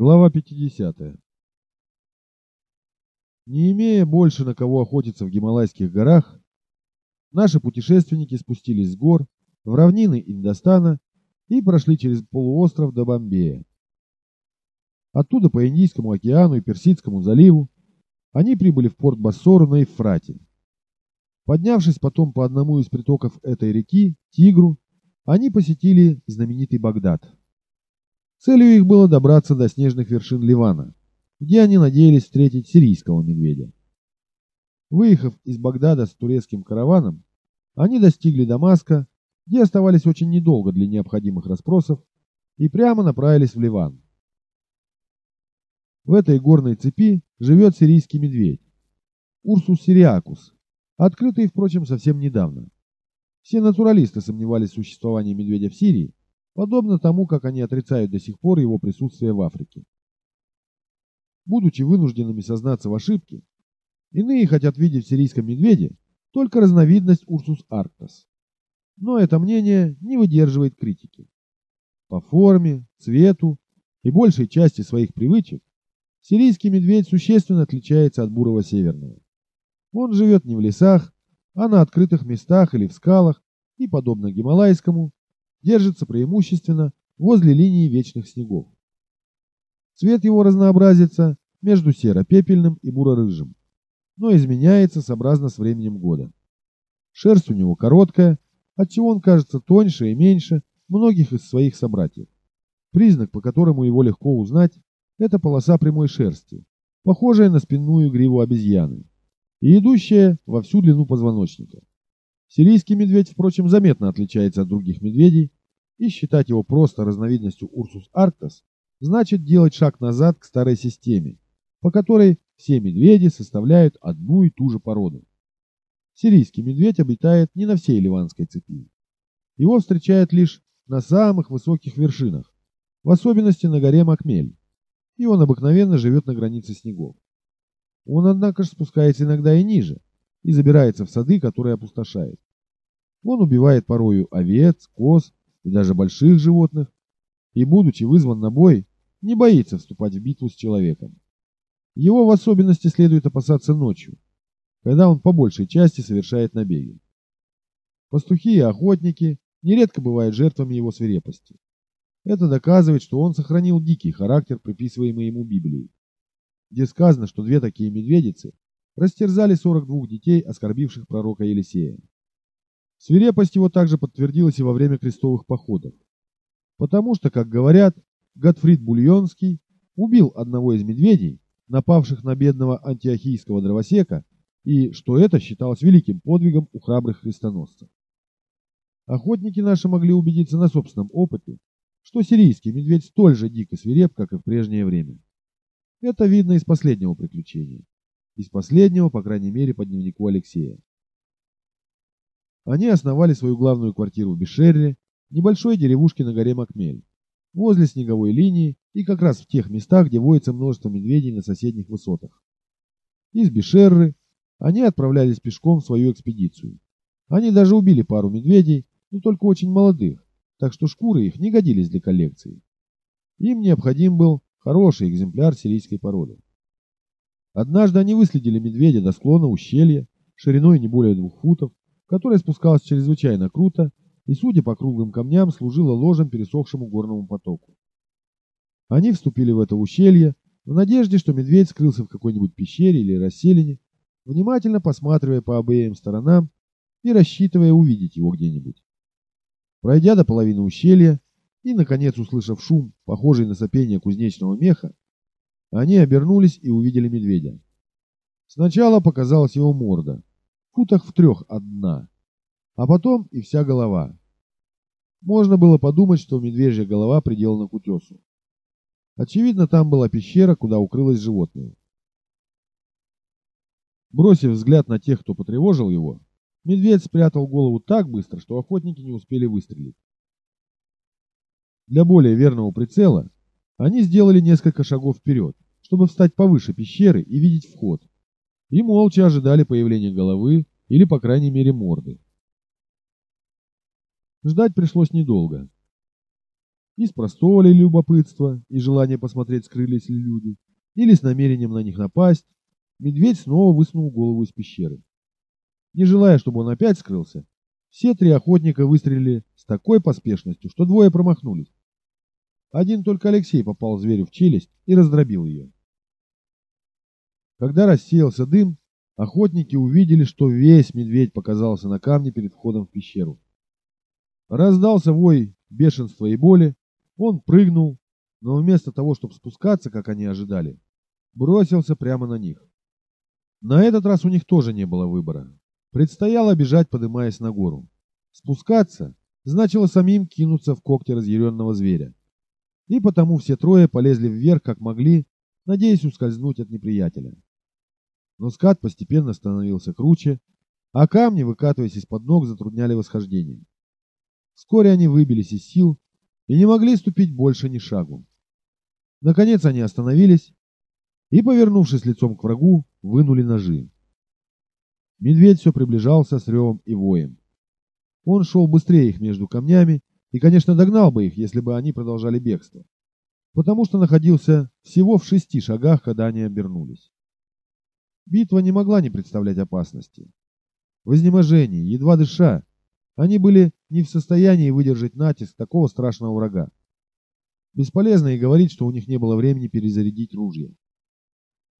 Глава 50. Не имея больше на кого охотиться в Гималайских горах, наши путешественники спустились с гор в равнины Индостана и прошли через полуостров до Бомбея. Оттуда по Индийскому океану и Персидскому заливу они прибыли в порт Бассору на Евфрате. Поднявшись потом по одному из притоков этой реки, Тигру, они посетили знаменитый Багдад. Целью их было добраться до снежных вершин Ливана, где они надеялись встретить сирийского медведя. Выехав из Багдада с турецким караваном, они достигли Дамаска, где оставались очень недолго для необходимых расспросов, и прямо направились в Ливан. В этой горной цепи живет сирийский медведь, Урсус сириакус, открытый, впрочем, совсем недавно. Все натуралисты сомневались в существовании медведя в Сирии, подобно тому, как они отрицают до сих пор его присутствие в Африке. Будучи вынужденными сознаться в ошибке, иные хотят видеть в сирийском медведе только разновидность Урсус арктас. Но это мнение не выдерживает критики. По форме, цвету и большей части своих привычек сирийский медведь существенно отличается от бурого северного. Он живет не в лесах, а на открытых местах или в скалах и, подобно гималайскому, держится преимущественно возле линии вечных снегов. Цвет его разнообразится между серо-пепельным и буро-рыжим, но изменяется сообразно с временем года. Шерсть у него короткая, отчего он кажется тоньше и меньше многих из своих собратьев. Признак, по которому его легко узнать, это полоса прямой шерсти, похожая на спинную гриву обезьяны, и идущая во всю длину позвоночника. Сирийский медведь, впрочем, заметно отличается от других медведей, и считать его просто разновидностью Урсус арктас значит делать шаг назад к старой системе, по которой все медведи составляют одну и ту же породу. Сирийский медведь обитает не на всей ливанской цепи. Его встречают лишь на самых высоких вершинах, в особенности на горе Макмель, и он обыкновенно живет на границе снегов. Он, однако же, спускается иногда и ниже, и забирается в сады, которые опустошает. Он убивает порою овец, коз и даже больших животных, и, будучи вызван на бой, не боится вступать в битву с человеком. Его в особенности следует опасаться ночью, когда он по большей части совершает набеги. Пастухи и охотники нередко бывают жертвами его свирепости. Это доказывает, что он сохранил дикий характер, приписываемый ему Библией, где сказано, что две такие медведицы растерзали 42 детей, оскорбивших пророка Елисея. Свирепость его также подтвердилась и во время крестовых походов. Потому что, как говорят, Готфрид Бульонский убил одного из медведей, напавших на бедного антиохийского дровосека, и что это считалось великим подвигом у храбрых христоносцев. Охотники наши могли убедиться на собственном опыте, что сирийский медведь столь же дико свиреп, как и в прежнее время. Это видно из последнего приключения. Из последнего, по крайней мере, по дневнику Алексея. Они основали свою главную квартиру в Бешерре, небольшой деревушке на горе Макмель, возле снеговой линии и как раз в тех местах, где водится множество медведей на соседних высотах. Из Бешерры они отправлялись пешком в свою экспедицию. Они даже убили пару медведей, но только очень молодых, так что шкуры их не годились для коллекции. Им необходим был хороший экземпляр сирийской породы. Однажды они выследили медведя до склона ущелья, шириной не более двух футов, которая спускалась чрезвычайно круто и, судя по круглым камням, служила ложем пересохшему горному потоку. Они вступили в это ущелье в надежде, что медведь скрылся в какой-нибудь пещере или расселине, внимательно посматривая по обеим сторонам и рассчитывая увидеть его где-нибудь. Пройдя до половины ущелья и, наконец, услышав шум, похожий на сопение кузнечного меха, они обернулись и увидели медведя. Сначала показалась его морда, футах в трех от дна, а потом и вся голова. Можно было подумать, что медвежья голова приделана к утесу. Очевидно, там была пещера, куда укрылось животное. Бросив взгляд на тех, кто потревожил его, медведь спрятал голову так быстро, что охотники не успели выстрелить. Для более верного прицела они сделали несколько шагов вперед, чтобы встать повыше пещеры и видеть вход, и молча ожидали появления головы или, по крайней мере, морды. Ждать пришлось недолго. Из простого ли любопытства и желания посмотреть, скрылись ли люди, или с намерением на них напасть, медведь снова высунул голову из пещеры. Не желая, чтобы он опять скрылся, все три охотника выстрелили с такой поспешностью, что двое промахнулись. Один только Алексей попал зверю в челюсть и раздробил ее. Когда рассеялся дым, охотники увидели, что весь медведь показался на камне перед входом в пещеру. Раздался вой бешенства и боли, он прыгнул, но вместо того, чтобы спускаться, как они ожидали, бросился прямо на них. На этот раз у них тоже не было выбора. Предстояло бежать, поднимаясь на гору. Спускаться значило самим кинуться в когти разъяренного зверя. И потому все трое полезли вверх, как могли, надеясь ускользнуть от неприятеля. Но скат постепенно становился круче, а камни, выкатываясь из-под ног, затрудняли восхождение. Вскоре они выбились из сил и не могли ступить больше ни шагу. Наконец они остановились и, повернувшись лицом к врагу, вынули ножи. Медведь все приближался с ревом и воем. Он шел быстрее их между камнями и, конечно, догнал бы их, если бы они продолжали бегство, потому что находился всего в шести шагах, когда они обернулись. Битва не могла не представлять опасности. В изнеможении, едва дыша, они были не в состоянии выдержать натиск такого страшного врага. Бесполезно и говорить, что у них не было времени перезарядить ружья.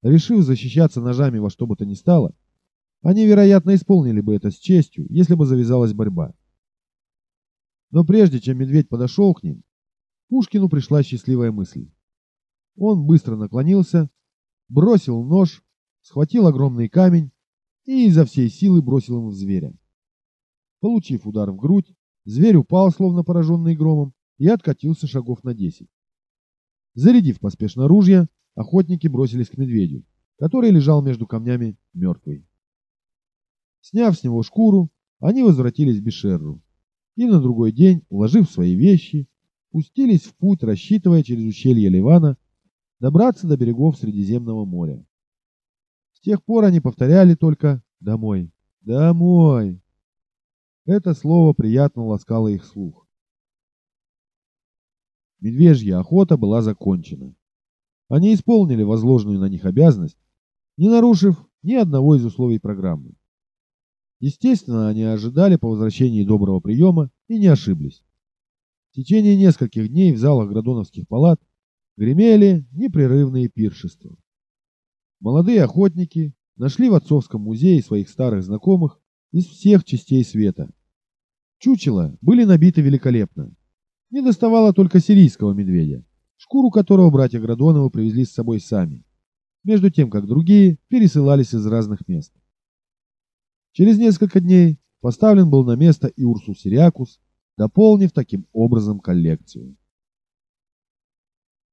Решив защищаться ножами во что бы то ни стало, они, вероятно, исполнили бы это с честью, если бы завязалась борьба. Но прежде чем медведь подошел к ним, Пушкину пришла счастливая мысль. Он быстро наклонился, бросил нож, схватил огромный камень и изо всей силы бросил ему в зверя. Получив удар в грудь, зверь упал, словно пораженный громом, и откатился шагов на десять. Зарядив поспешно ружья, охотники бросились к медведю, который лежал между камнями мертвый. Сняв с него шкуру, они возвратились в Бешерру и на другой день, уложив свои вещи, пустились в путь, рассчитывая через ущелье Ливана добраться до берегов Средиземного моря. С тех пор они повторяли только «домой, домой». Это слово приятно ласкало их слух. Медвежья охота была закончена. Они исполнили возложенную на них обязанность, не нарушив ни одного из условий программы. Естественно, они ожидали по возвращении доброго приема и не ошиблись. В течение нескольких дней в залах градоновских палат гремели непрерывные пиршества. Молодые охотники нашли в отцовском музее своих старых знакомых из всех частей света. Чучела были набиты великолепно. Не доставало только сирийского медведя, шкуру которого братья Градоновы привезли с собой сами, между тем как другие пересылались из разных мест. Через несколько дней поставлен был на место и Урсус Сириакус, дополнив таким образом коллекцию.